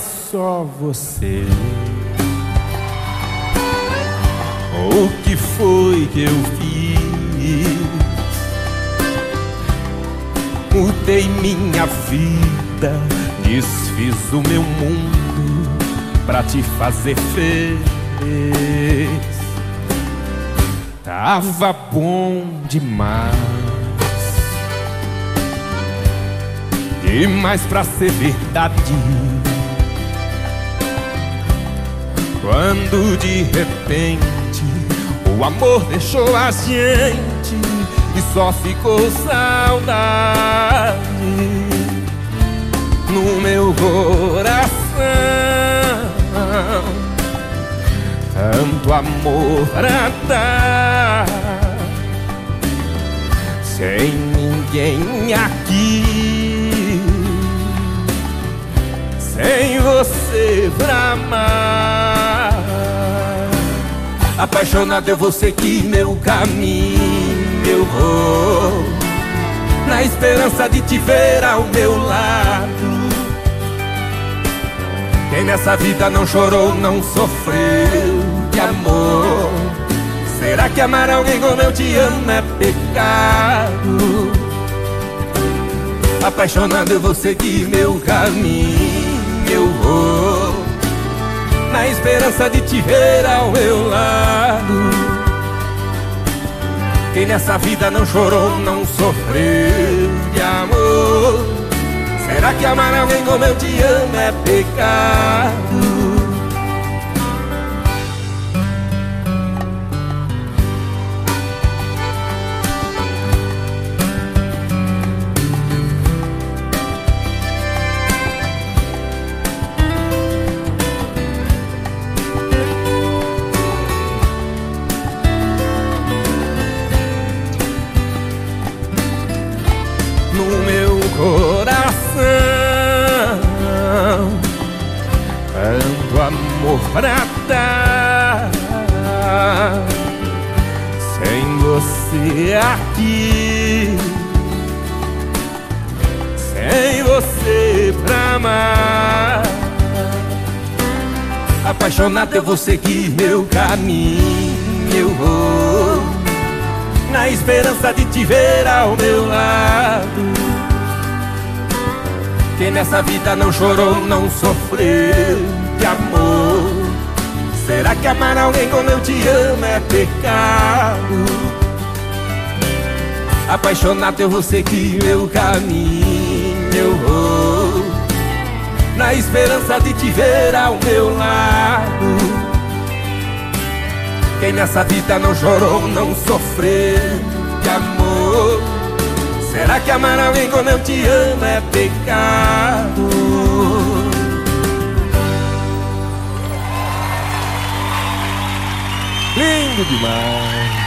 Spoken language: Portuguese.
só você. O que foi que eu fiz? Mudei minha vida, desfiz o meu mundo pra te fazer feliz. Tava bom demais. Demais pra ser verdade. Quando de repente o amor deixou a gente e só ficou saudade no meu coração. Tanto amor pra dar, sem ninguém aqui, sem você pra amar. Apaixonado eu vou seguir meu caminho, eu vou na esperança de te ver ao meu lado. Quem nessa vida não chorou, não sofreu de amor. Será que amar alguém como eu te amo é pecado? Apaixonado eu vou seguir meu caminho, eu vou esperança de te ver ao meu lado. Quem nessa vida não chorou, não sofreu de amor. Será que amar alguém como eu te amo é pecado? Tanto amor pra dar, sem você aqui, sem você pra amar. Apaixonado eu vou seguir meu caminho, eu vou na esperança de te ver ao meu lado. Quem nessa vida não chorou, não sofreu de amor. Será que amar alguém como eu te amo é pecado? Apaixonado eu vou seguir meu caminho, eu vou na esperança de te ver ao meu lado. Quem nessa vida não chorou, não sofreu. Será que amar alguém como eu te amo é pecado? Lindo demais.